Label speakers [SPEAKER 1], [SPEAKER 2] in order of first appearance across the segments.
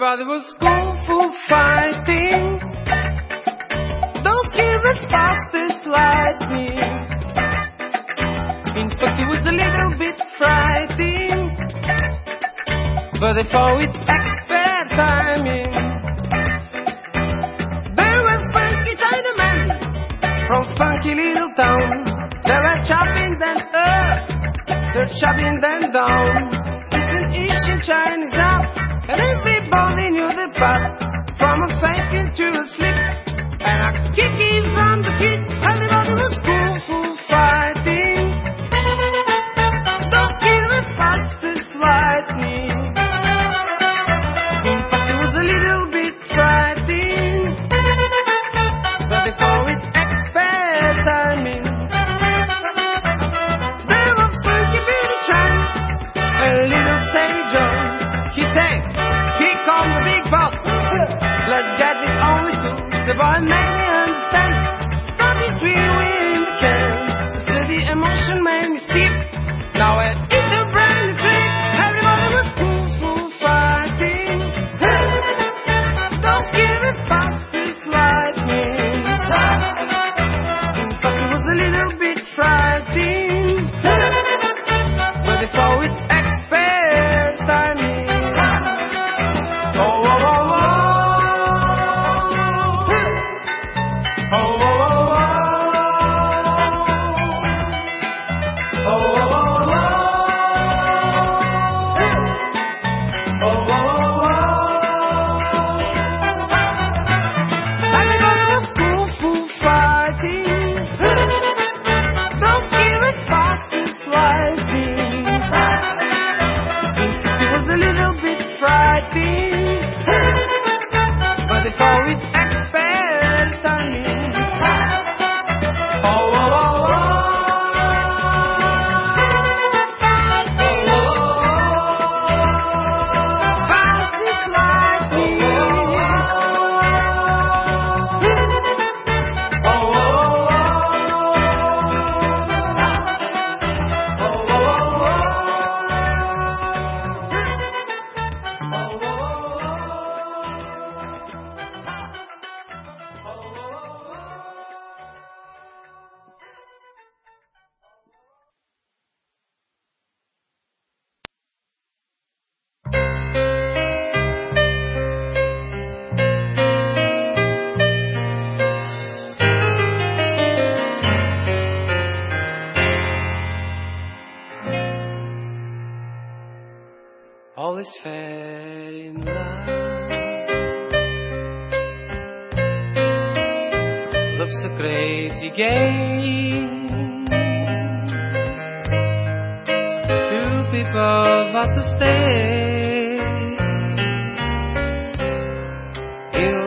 [SPEAKER 1] Everybody was kung fu fighting. Those kids as fast as lightning. In fact, it was a little bit frightening. But they found it expert timing. There was funky Chinaman from funky little town. They were chopping them up, they're chopping them down.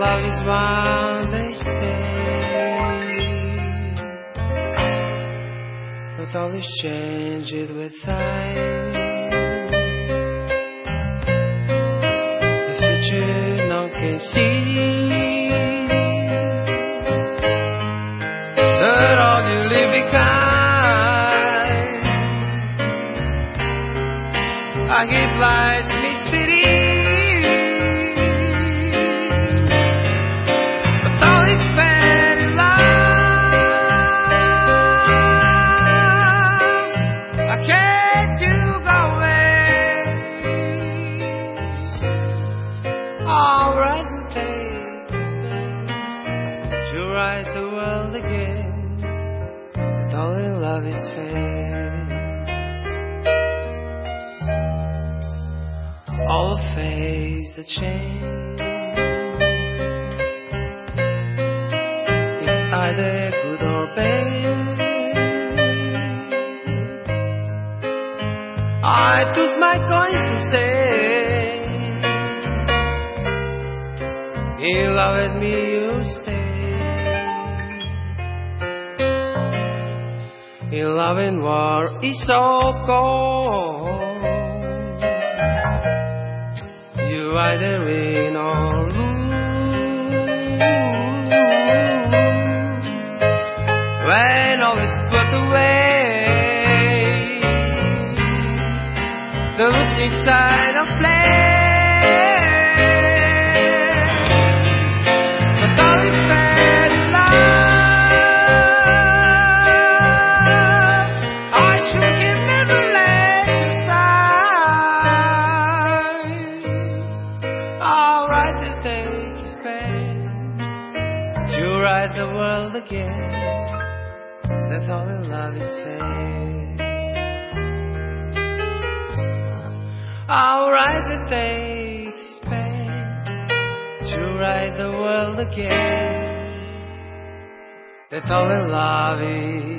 [SPEAKER 1] love is what they say. But all is changed with time. The future no one can see. But all you live behind. I get like. chain. It's either good or bad. I choose my coin to say, He loved me, you stay. In loving war is so cold. by the rain all ooh, When all is put away The losing side of play again de toleravi.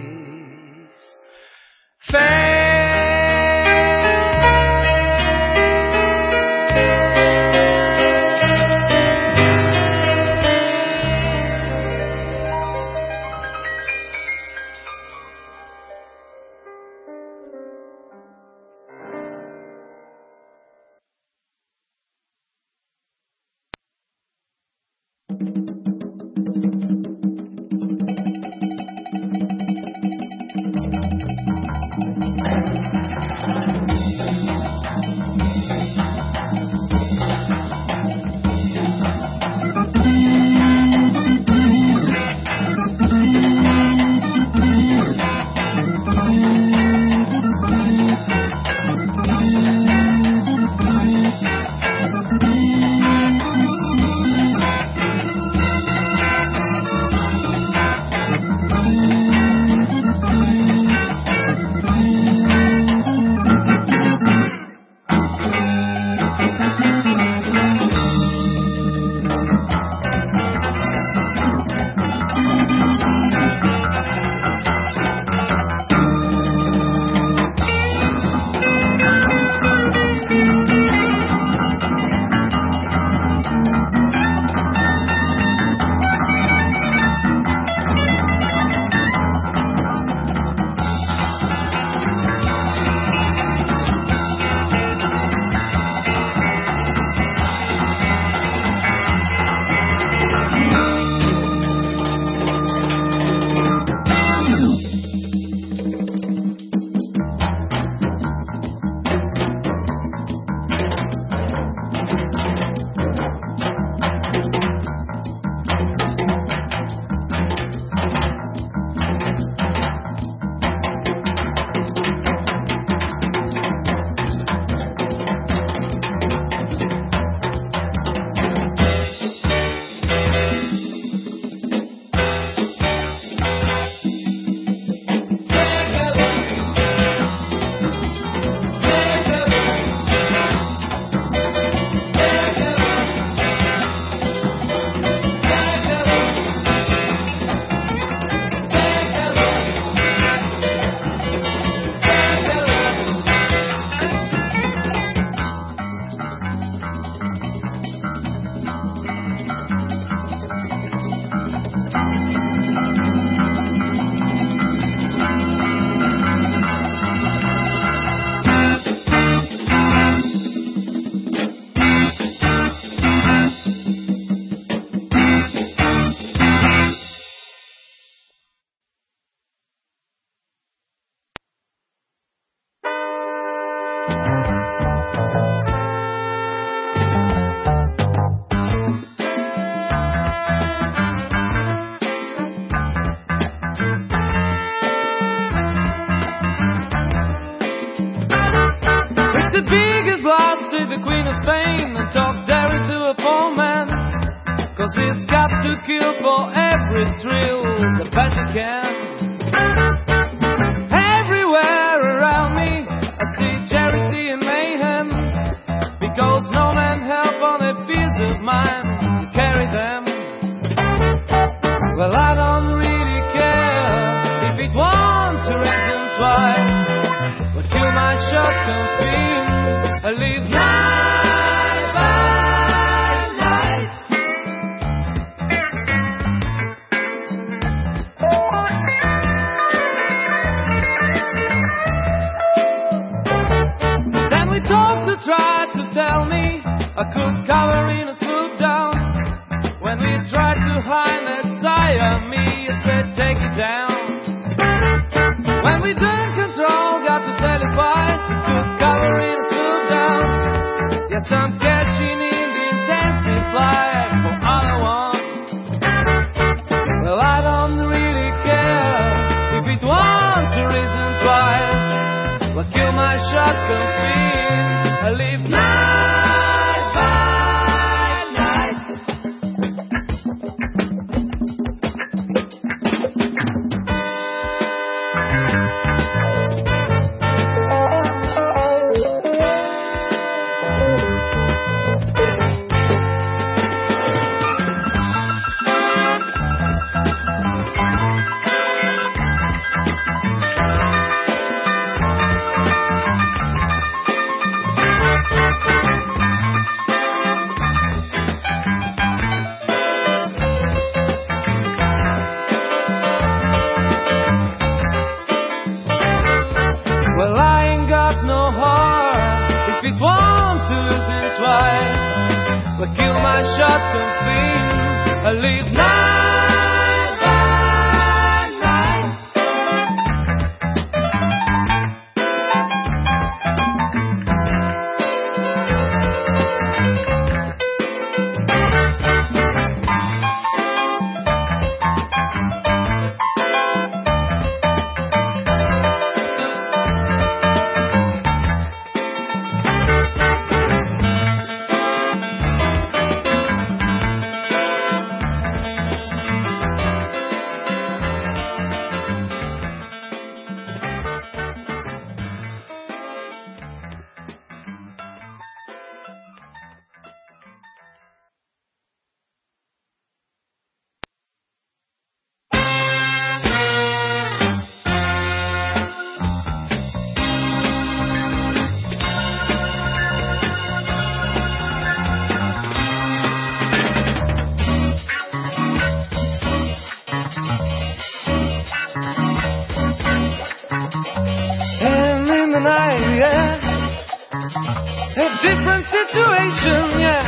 [SPEAKER 1] situation, yeah.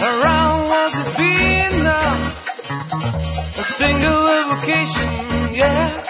[SPEAKER 1] Around was the been now. A single evocation, yeah.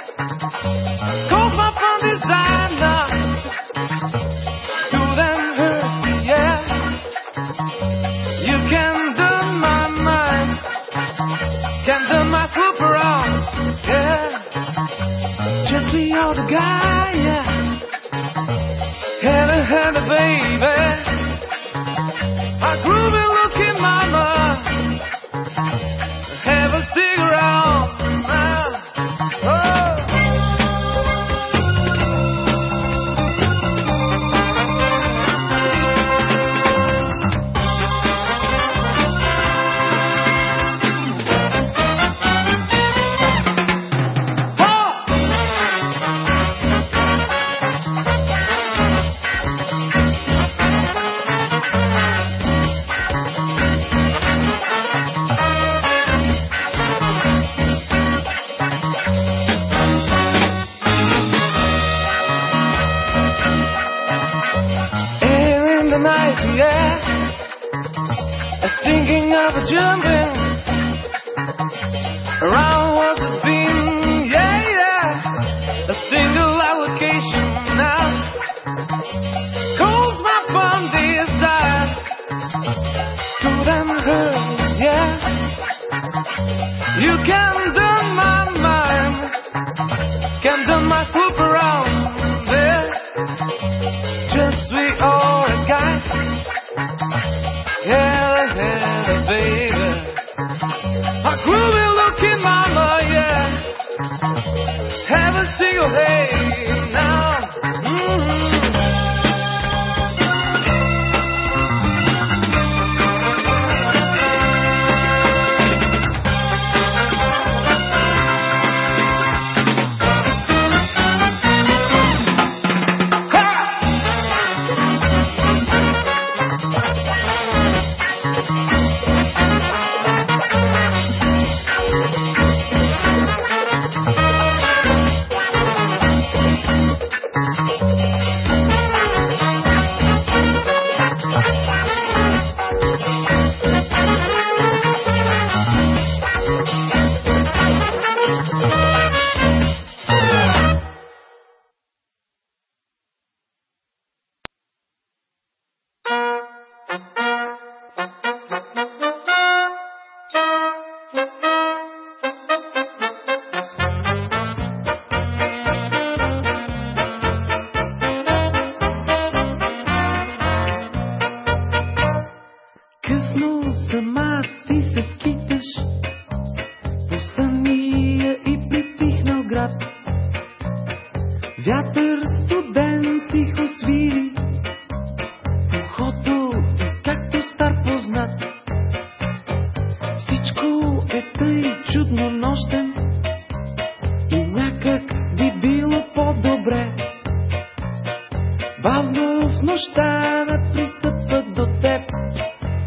[SPEAKER 1] нощта пристъпват до теб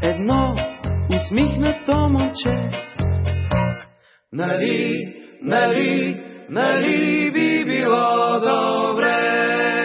[SPEAKER 1] едно усмихнато момче. Нали, нали, нали би било добре?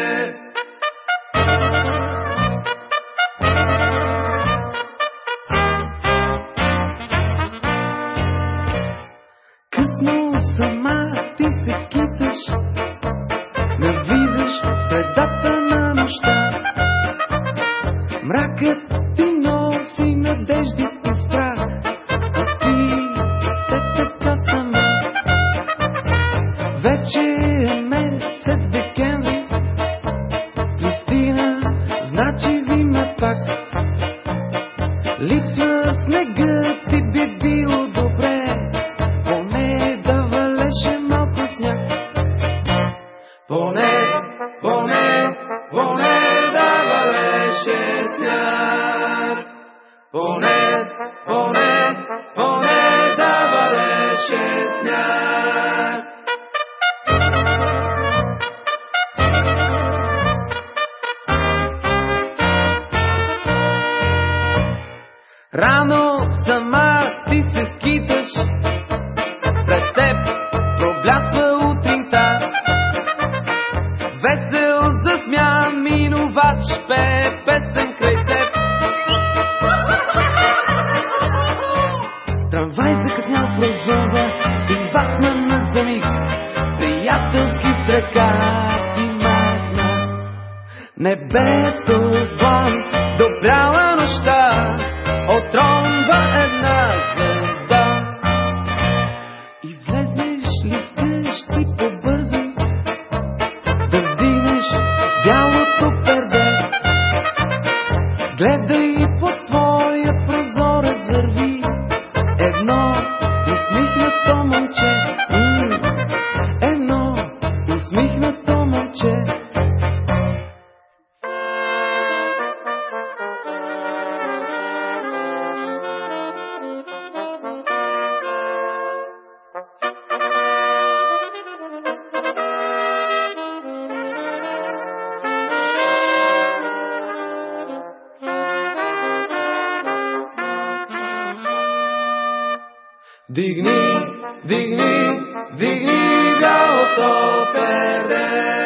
[SPEAKER 1] Рано сама ти се скиташ, пред теб проблясва утринта. Весел засмя, минувач пе песен край теб. Трамвай закъснял през и вахна на зани. Приятелски с ръка ти махна.
[SPEAKER 2] Небе Δείχνει, δείχνει,
[SPEAKER 3] δείχνει για οκτώ παιδές.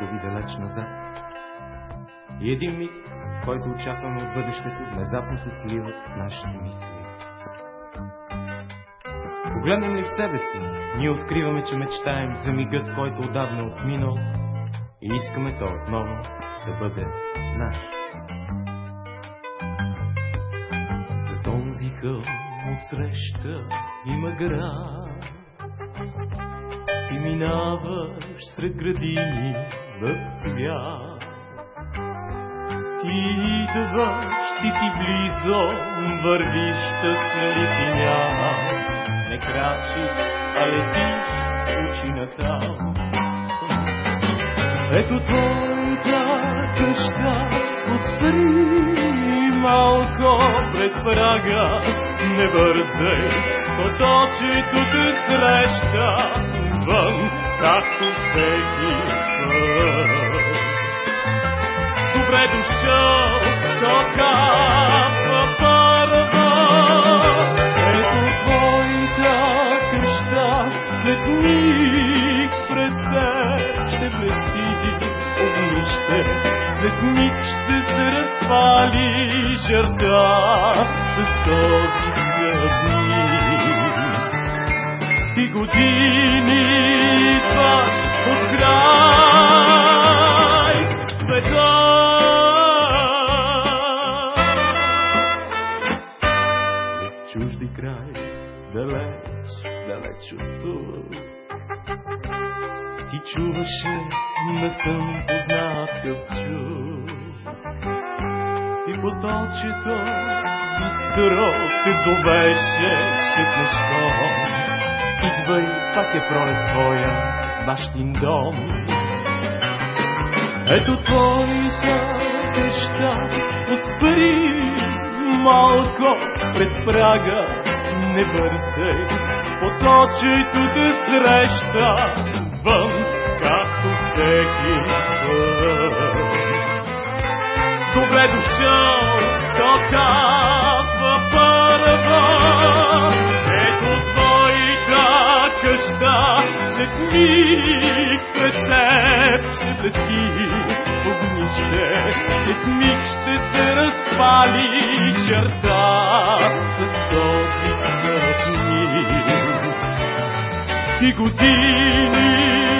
[SPEAKER 3] Губи далеч назад. И един миг, който очакваме от бъдещето, внезапно се сливат нашите мисли. Погледнем ли в себе си, ние откриваме, че мечтаем за мигът, който отдавна е отминал и искаме то отново да бъде наш. За този хълм отсреща има град и минаваш сред градини в цвят. Ти идваш, ти си близо, вървиш щастлив и няма. Не крачиш, а летиш с очи натам. Ето твоята къща, поспри малко пред прага, не бързай, поточето те среща вън, както всеки път. Добре дошъл, къща, след миг ще блести миг ще се разпали жерда с този скъпник. Ти години чуваше, не съм познат къпчук. И поточето бистро те зовеше шепнешком. Идвай, пак е пролет твоя, бащин дом. Ето твоята къща, успри малко пред прага, не бързай, поточето те среща вън, всеки път. Добре дошъл, то казва първа, ето твоята къща, след миг пред теб ще блести огнище, след миг ще се разпали черта с този скъпник. Ти години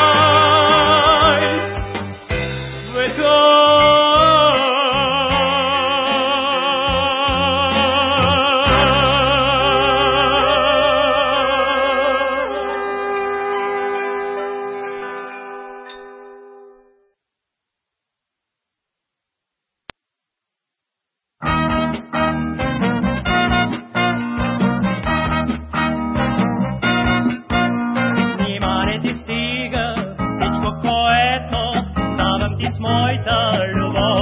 [SPEAKER 4] моята любов.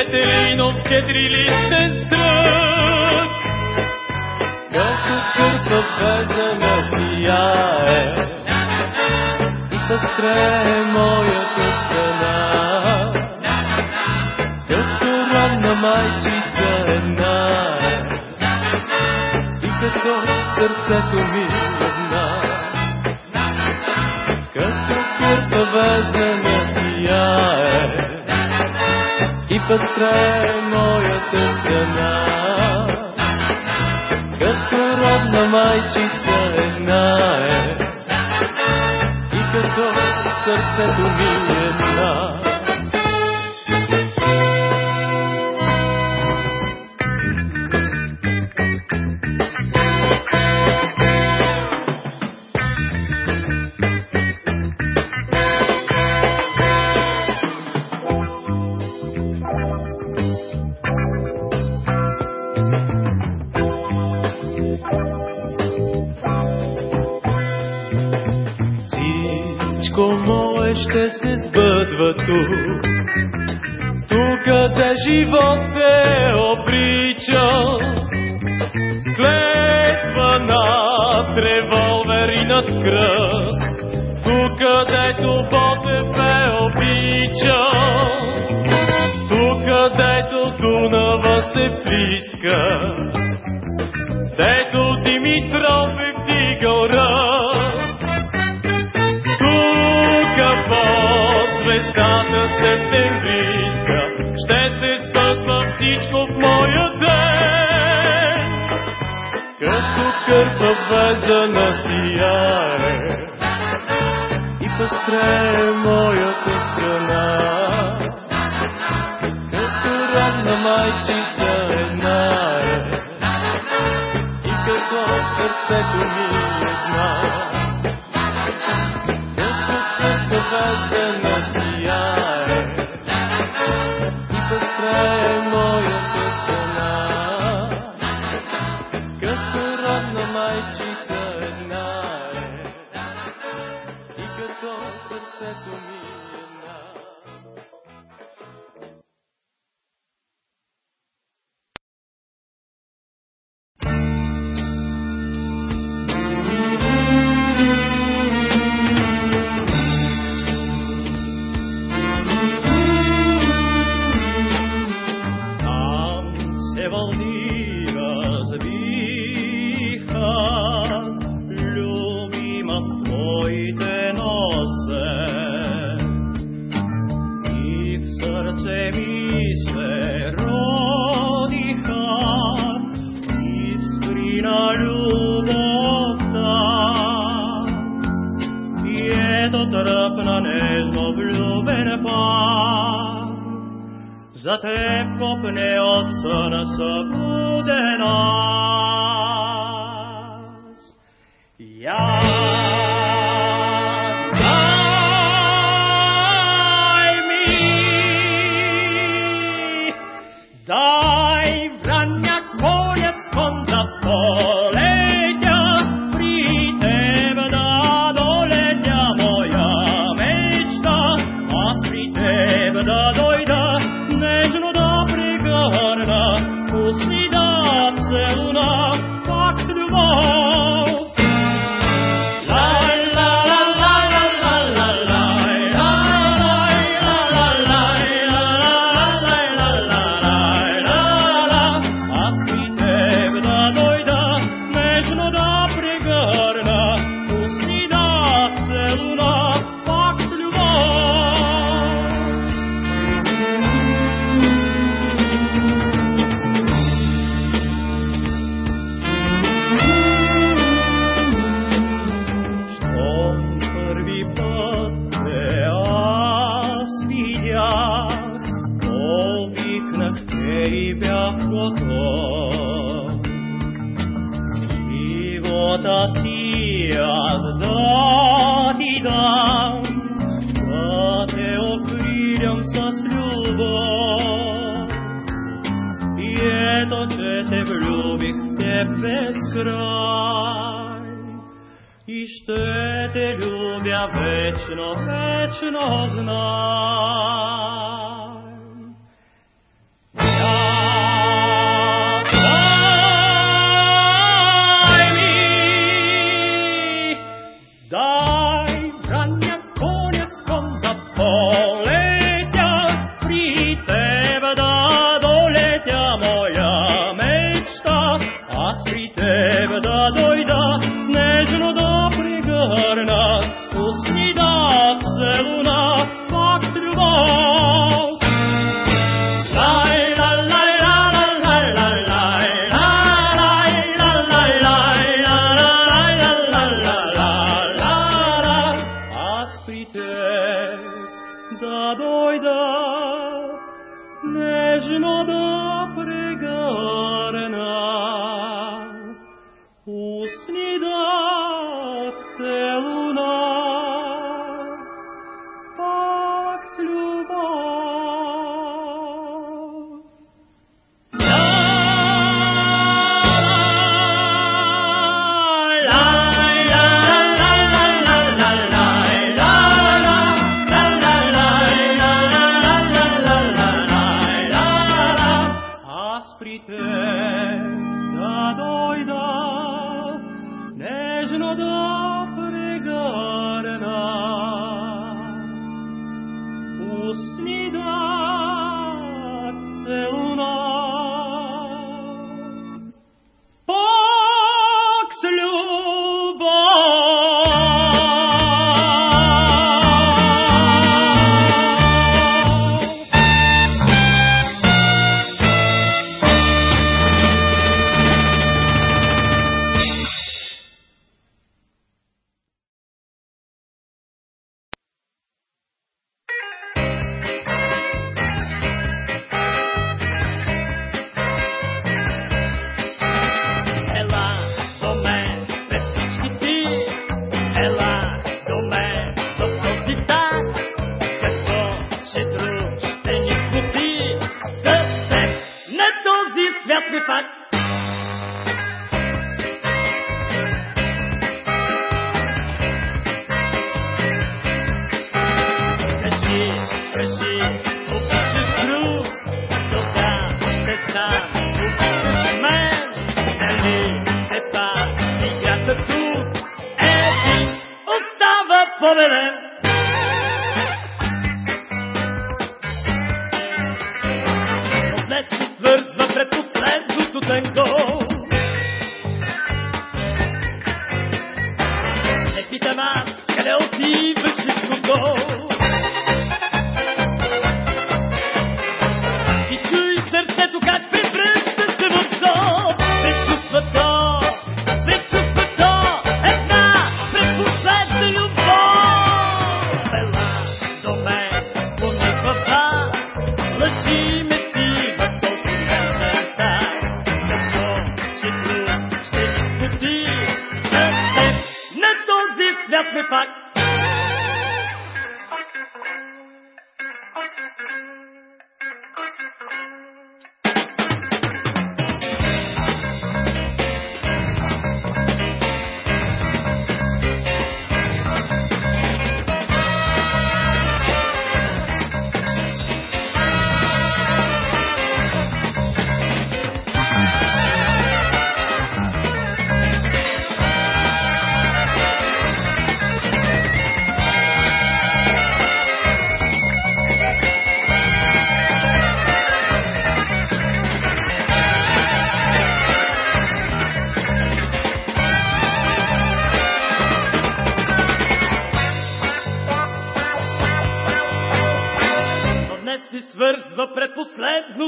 [SPEAKER 3] Петеринов кедрилистен стрък. Като кърпа бездана сияе, и пъстре моята страна. Като ранна майчица една е, и като сърцето ми една. Като кърпа бездана сияе, и пъстре моята страна. Като родна майчица една е, и като сърцето ми една. Живот се обрича. С клетва над револвер и над кръв, тук където Ботев е обичал. Тук където Дунава се плиска, дето Димитров е вдигал ръст. Като кърпа бездана сияе и пъстре моята страна. Като родна майчица една е и като сърцето ми
[SPEAKER 4] Freuda, nežno da preganena, posni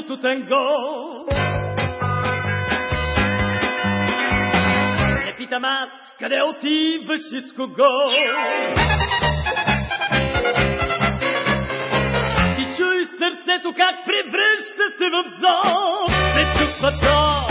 [SPEAKER 4] tu tengo. Не питам аз къде отиваш и с кого. И чуй сърцето как превръща се в зон. Се чувства то,